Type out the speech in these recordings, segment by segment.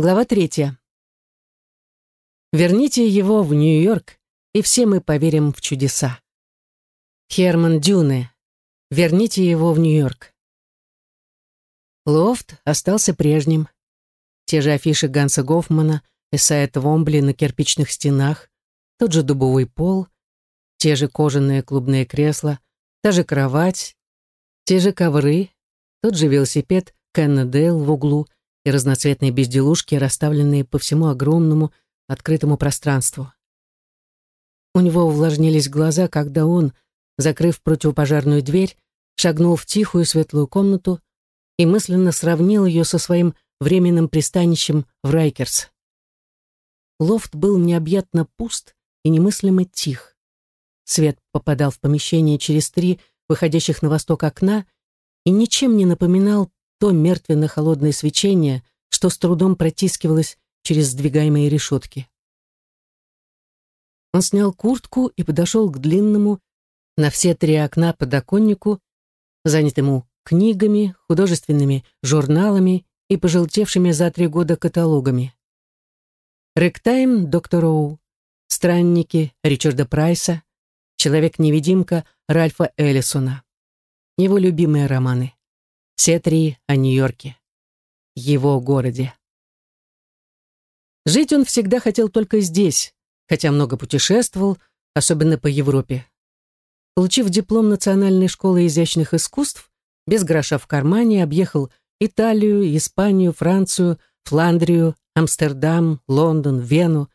Глава третья. Верните его в Нью-Йорк, и все мы поверим в чудеса. Херман Дюне. Верните его в Нью-Йорк. Лофт остался прежним. Те же афиши Ганса Гофмана, Эсая Твомбли на кирпичных стенах, тот же дубовый пол, те же кожаные клубные кресла, та же кровать, те же ковры, тот же велосипед Кенна Дейл в углу и разноцветные безделушки, расставленные по всему огромному открытому пространству. У него увлажнились глаза, когда он, закрыв противопожарную дверь, шагнул в тихую светлую комнату и мысленно сравнил ее со своим временным пристанищем в Райкерс. Лофт был необъятно пуст и немыслимо тих. Свет попадал в помещение через три выходящих на восток окна и ничем не напоминал то мертвенно-холодное свечение, что с трудом протискивалось через сдвигаемые решетки. Он снял куртку и подошел к длинному на все три окна подоконнику, занятому книгами, художественными журналами и пожелтевшими за три года каталогами. Рэктайм доктор Оу, Странники Ричарда Прайса, Человек-невидимка Ральфа Эллисона. Его любимые романы. Все три о Нью-Йорке. Его городе. Жить он всегда хотел только здесь, хотя много путешествовал, особенно по Европе. Получив диплом Национальной школы изящных искусств, без гроша в кармане объехал Италию, Испанию, Францию, Фландрию, Амстердам, Лондон, Вену,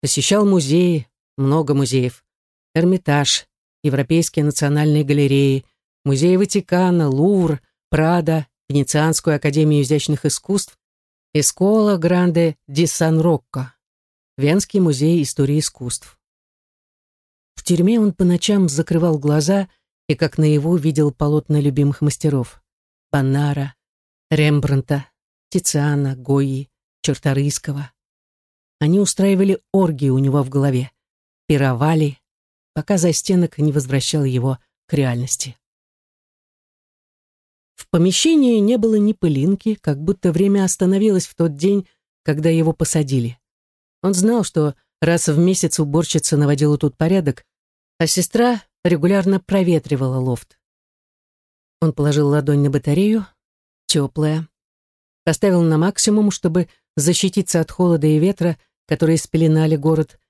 посещал музеи, много музеев, Эрмитаж, Европейские национальные галереи, Музей Ватикана, Лувр, Прада, Венецианскую академию изящных искусств, Эскола Гранде ди Сан-Рокко, Венский музей истории искусств. В тюрьме он по ночам закрывал глаза и, как наяву, видел полотна любимых мастеров. Баннара, Рембранта, Тициана, Гойи, Черторийского. Они устраивали оргии у него в голове, пировали, пока застенок не возвращал его к реальности. В помещении не было ни пылинки, как будто время остановилось в тот день, когда его посадили. Он знал, что раз в месяц уборщица наводила тут порядок, а сестра регулярно проветривала лофт. Он положил ладонь на батарею, теплая, поставил на максимум, чтобы защититься от холода и ветра, которые спеленали город,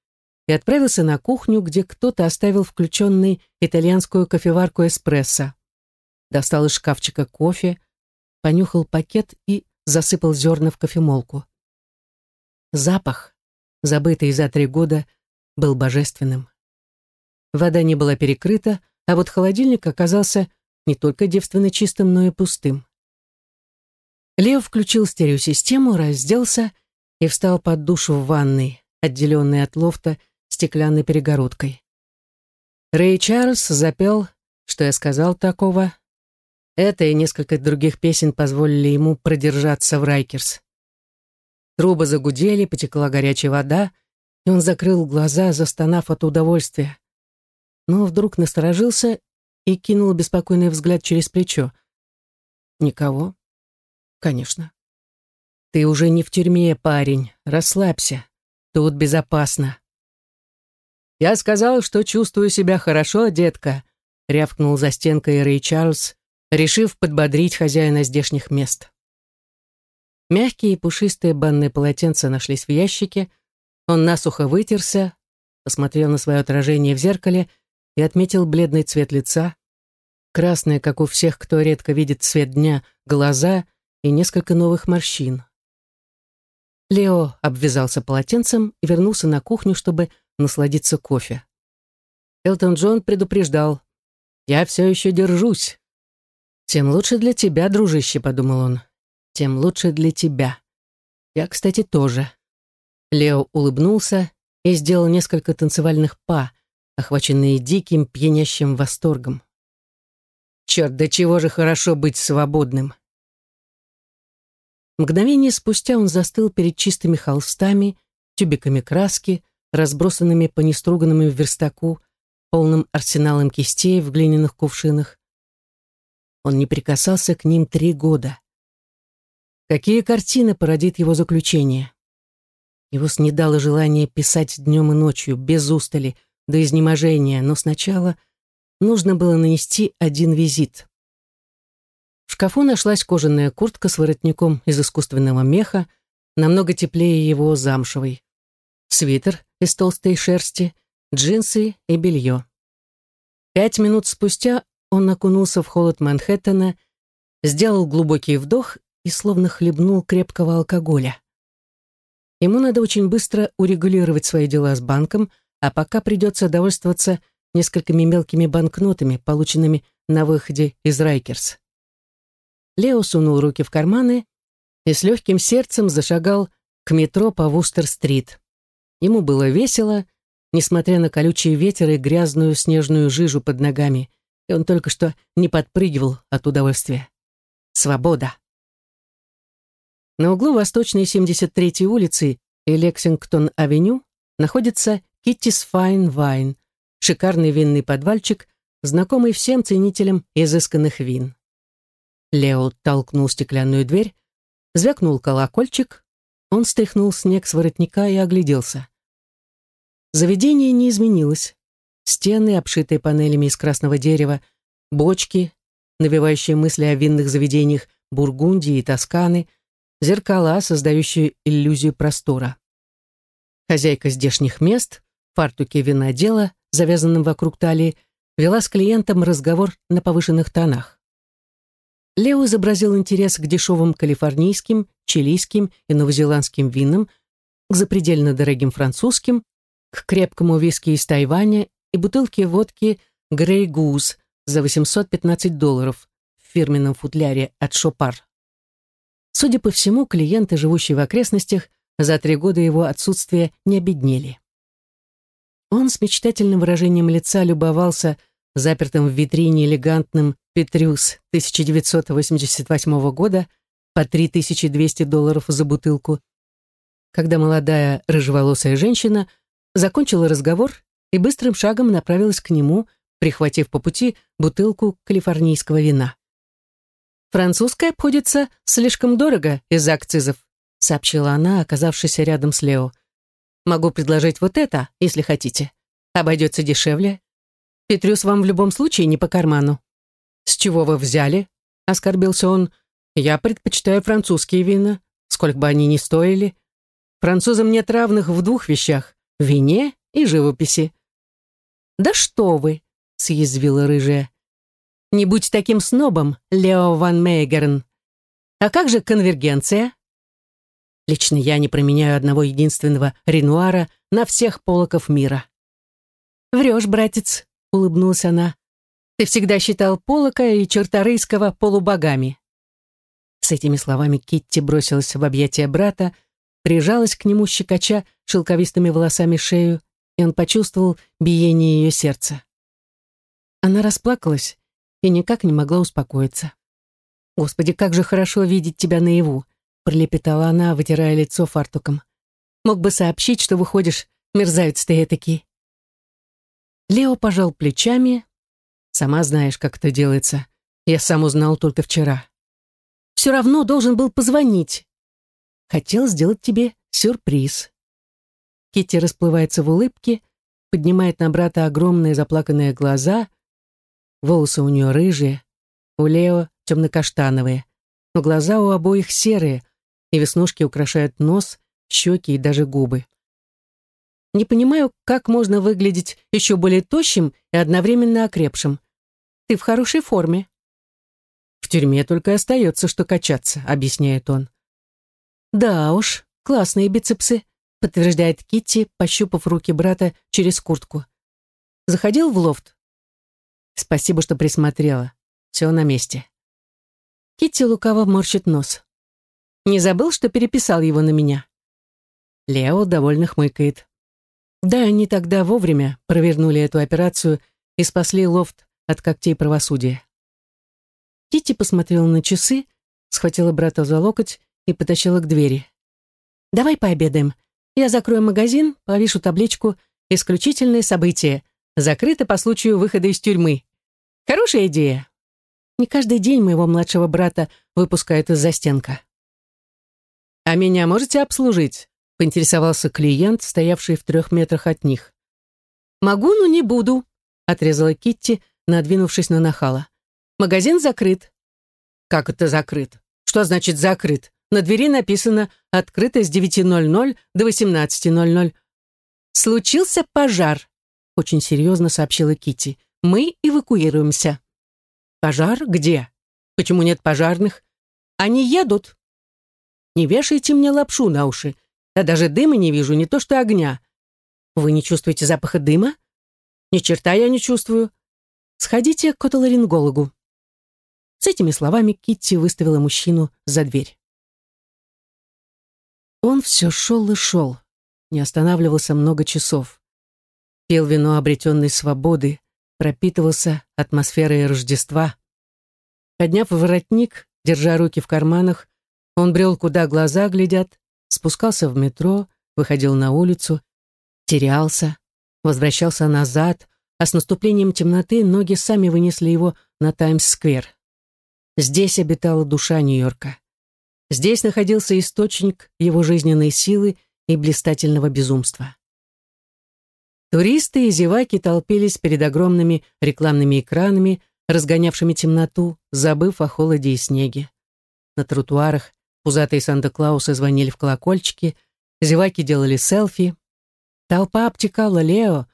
и отправился на кухню, где кто-то оставил включенный итальянскую кофеварку эспрессо. Достал из шкафчика кофе, понюхал пакет и засыпал зерна в кофемолку. Запах, забытый за три года, был божественным. Вода не была перекрыта, а вот холодильник оказался не только девственно чистым, но и пустым. Лео включил стереосистему, разделся и встал под душ в ванной, отделенной от лофта стеклянной перегородкой. Рэй Чарльз запел «Что я сказал такого?» Это и несколько других песен позволили ему продержаться в Райкерс. Трубы загудели, потекла горячая вода, и он закрыл глаза, застонав от удовольствия. Но вдруг насторожился и кинул беспокойный взгляд через плечо. Никого? Конечно. Ты уже не в тюрьме, парень. Расслабься. Тут безопасно. Я сказал, что чувствую себя хорошо, детка, рявкнул за стенкой Рэй Чарльз, решив подбодрить хозяина здешних мест. Мягкие и пушистые банные полотенца нашлись в ящике. Он насухо вытерся, посмотрел на свое отражение в зеркале и отметил бледный цвет лица, красные, как у всех, кто редко видит свет дня, глаза и несколько новых морщин. Лео обвязался полотенцем и вернулся на кухню, чтобы насладиться кофе. Элтон Джон предупреждал. «Я все еще держусь». «Тем лучше для тебя, дружище», — подумал он. «Тем лучше для тебя. Я, кстати, тоже». Лео улыбнулся и сделал несколько танцевальных па, охваченные диким, пьянящим восторгом. «Черт, до чего же хорошо быть свободным!» Мгновение спустя он застыл перед чистыми холстами, тюбиками краски, разбросанными по неструганному верстаку, полным арсеналом кистей в глиняных кувшинах. Он не прикасался к ним три года. какие картины породит его заключение. Его снедало желание писать днем и ночью, без устали, до изнеможения, но сначала нужно было нанести один визит. В шкафу нашлась кожаная куртка с воротником из искусственного меха, намного теплее его замшевой. Свитер из толстой шерсти, джинсы и белье. Пять минут спустя он окунулся в холод Манхэттена, сделал глубокий вдох и словно хлебнул крепкого алкоголя. Ему надо очень быстро урегулировать свои дела с банком, а пока придется довольствоваться несколькими мелкими банкнотами, полученными на выходе из Райкерс. Лео сунул руки в карманы и с легким сердцем зашагал к метро по Вустер-стрит. Ему было весело, несмотря на колючий ветер и грязную снежную жижу под ногами, он только что не подпрыгивал от удовольствия. Свобода! На углу Восточной 73-й улицы и Лексингтон-авеню находится Киттис Файн Вайн, шикарный винный подвальчик, знакомый всем ценителям изысканных вин. Лео толкнул стеклянную дверь, звякнул колокольчик, он стряхнул снег с воротника и огляделся. Заведение не изменилось. Стены, обшитые панелями из красного дерева, бочки, навевающие мысли о винных заведениях Бургундии и Тосканы — зеркала, создающие иллюзию простора. Хозяйка здешних мест, в фартуке винодела, завязанном вокруг талии, вела с клиентом разговор на повышенных тонах. Лео изобразил интерес к дешевым калифорнийским, чилийским и новозеландским винам, к запредельно дорогим французским, к крепкому виски из Тайваня и бутылке водки «Грей Гуз» за 815 долларов в фирменном футляре от Шопар. Судя по всему, клиенты, живущие в окрестностях, за три года его отсутствия не обеднели. Он с мечтательным выражением лица любовался запертым в витрине элегантным Петрюс 1988 года по 3200 долларов за бутылку, когда молодая рыжеволосая женщина закончила разговор и быстрым шагом направилась к нему, прихватив по пути бутылку калифорнийского вина. «Французская обходится слишком дорого из-за акцизов», сообщила она, оказавшись рядом с Лео. «Могу предложить вот это, если хотите. Обойдется дешевле. Петрюс вам в любом случае не по карману». «С чего вы взяли?» — оскорбился он. «Я предпочитаю французские вина, сколько бы они ни стоили. Французам нет равных в двух вещах — вине и живописи». «Да что вы!» — съязвила рыжая. Не будь таким снобом, Лео ван Мейгерн. А как же конвергенция? Лично я не променяю одного единственного Ренуара на всех полоков мира. Врешь, братец, улыбнулась она. Ты всегда считал Полока и Черторийского полубогами. С этими словами Китти бросилась в объятия брата, прижалась к нему, щекоча шелковистыми волосами шею, и он почувствовал биение ее сердца. Она расплакалась, и никак не могла успокоиться. «Господи, как же хорошо видеть тебя наяву!» пролепетала она, вытирая лицо фартуком. «Мог бы сообщить, что выходишь, мерзавец ты этакий». Лео пожал плечами. «Сама знаешь, как это делается. Я сам узнал только вчера. Все равно должен был позвонить. Хотел сделать тебе сюрприз». Китти расплывается в улыбке, поднимает на брата огромные заплаканные глаза — Волосы у нее рыжие, у Лео темно-каштановые, но глаза у обоих серые, и веснушки украшают нос, щеки и даже губы. Не понимаю, как можно выглядеть еще более тощим и одновременно окрепшим. Ты в хорошей форме. В тюрьме только остается, что качаться, объясняет он. Да уж, классные бицепсы, подтверждает Китти, пощупав руки брата через куртку. Заходил в лофт? Спасибо, что присмотрела. Все на месте. Китти лукаво морщит нос. Не забыл, что переписал его на меня? Лео довольно хмыкает. Да, они тогда вовремя провернули эту операцию и спасли лофт от когтей правосудия. Китти посмотрела на часы, схватила брата за локоть и потащила к двери. «Давай пообедаем. Я закрою магазин, повешу табличку «Исключительные события», Закрыто по случаю выхода из тюрьмы. Хорошая идея. Не каждый день моего младшего брата выпускают из застенка. «А меня можете обслужить?» — поинтересовался клиент, стоявший в трех метрах от них. «Могу, но не буду», — отрезала Китти, надвинувшись на нахала. «Магазин закрыт». «Как это закрыт? Что значит закрыт? На двери написано «Открыто с 9.00 до 18.00». «Случился пожар», — очень серьезно сообщила Китти. «Мы эвакуируемся». «Пожар? Где? Почему нет пожарных?» «Они едут». «Не вешайте мне лапшу на уши. Я даже дыма не вижу, не то что огня». «Вы не чувствуете запаха дыма?» «Ни черта я не чувствую. Сходите к отоларингологу». С этими словами Китти выставила мужчину за дверь. Он все шел и шел, не останавливался много часов. Пил вино обретенной свободы, пропитывался атмосферой Рождества. Подняв воротник, держа руки в карманах, он брел, куда глаза глядят, спускался в метро, выходил на улицу, терялся, возвращался назад, а с наступлением темноты ноги сами вынесли его на Таймс-сквер. Здесь обитала душа Нью-Йорка. Здесь находился источник его жизненной силы и блистательного безумства. Туристы и зеваки толпились перед огромными рекламными экранами, разгонявшими темноту, забыв о холоде и снеге. На тротуарах пузатые Санта-Клаусы звонили в колокольчики, зеваки делали селфи. Толпа обтекала Лео,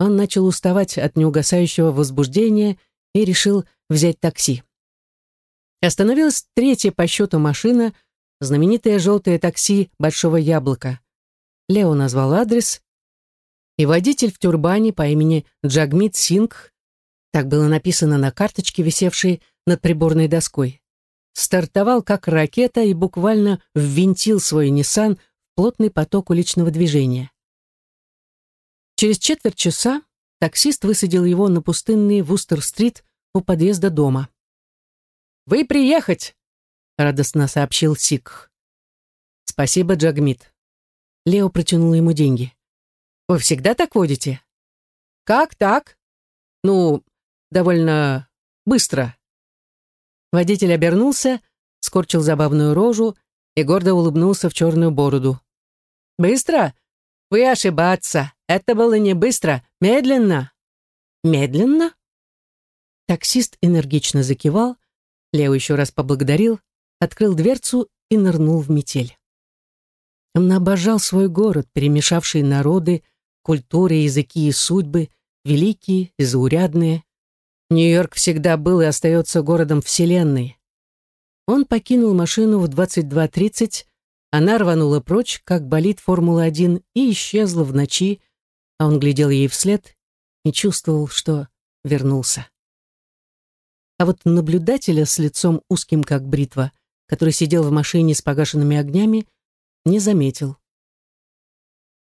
он начал уставать от неугасающего возбуждения и решил взять такси. Остановилась третья по счету машина, знаменитое желтое такси «Большого яблока». Лео назвал адрес, и водитель в тюрбане по имени Джагмит Сингх, так было написано на карточке, висевшей над приборной доской, стартовал как ракета и буквально ввинтил свой Ниссан в плотный поток уличного движения. Через четверть часа таксист высадил его на пустынный Вустер-стрит у подъезда дома. «Вы приехать!» — радостно сообщил Сикх. «Спасибо, Джагмит». Лео протянул ему деньги. Вы всегда так водите? Как так? Ну, довольно быстро. Водитель обернулся, скорчил забавную рожу и гордо улыбнулся в черную бороду. Быстро? Вы ошибаться. Это было не быстро, медленно. Медленно? Таксист энергично закивал, Лео еще раз поблагодарил, открыл дверцу и нырнул в метель. Он обожал свой город, перемешавший народы, культуры, языки и судьбы, великие и заурядные. Нью-Йорк всегда был и остается городом Вселенной. Он покинул машину в 22.30, она рванула прочь, как болит Формула-1, и исчезла в ночи, а он глядел ей вслед и чувствовал, что вернулся. А вот наблюдателя с лицом узким, как бритва, который сидел в машине с погашенными огнями, не заметил.